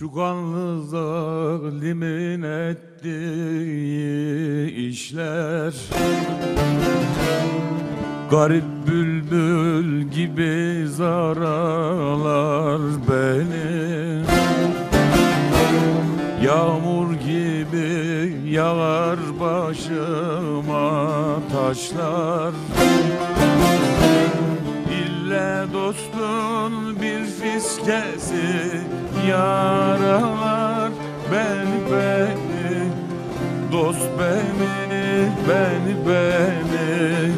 Şu kanlı zalimin ettiği işler Garip bülbül gibi zaralar beni. Yağmur gibi yağar başıma taşlar İlle dostun bir fiskesi yaralar beni beni Dost beni, beni beni.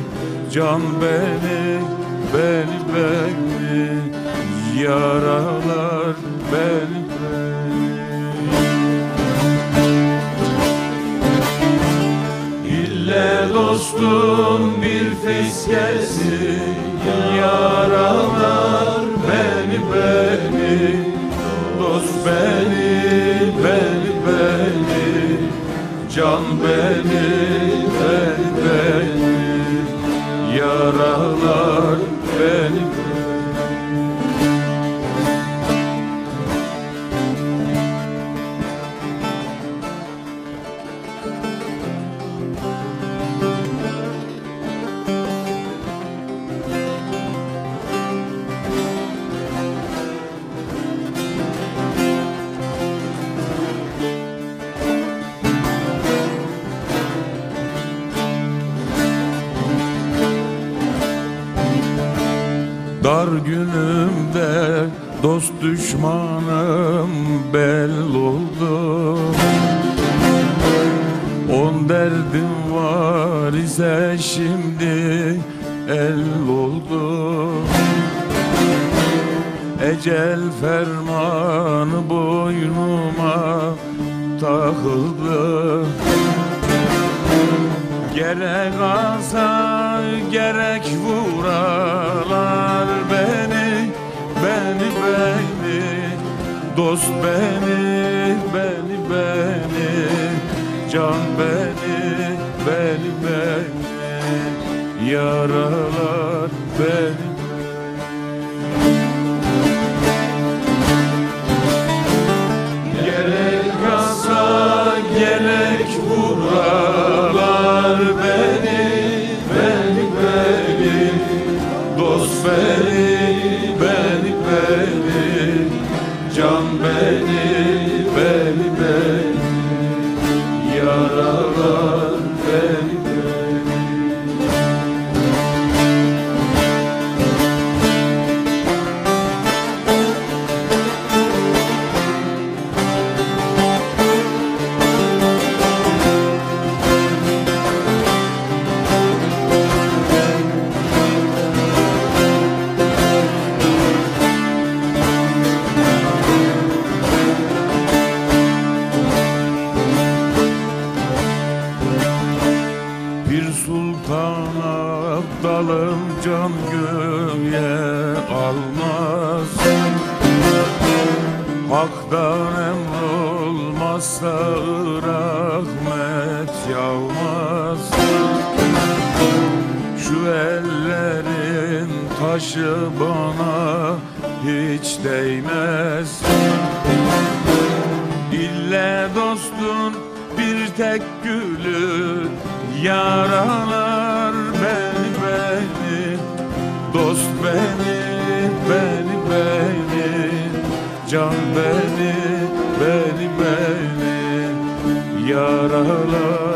Can beni, beni beni. Yaralar beni dostum bir fiskesi Yaralar beni beni Dost beni, beni beni. Can beni, Dar günümde dost düşmanım bel oldu. On derdim var ise şimdi el oldu. Ecel fermanı boynuma takıldı. Gerek asa gerek vuralar Dost beni beni beni. Can beni beni beni. Yaralar beni Bir sultana dalım can göğe almaz. Hak'tan emrolmazsa rahmet yağmaz. Şu ellerin taşı bana hiç değmez. İlle dostun bir tek gülü yaralar beni beni Dost beni, beni beni Can beni, beni beni. Yaralar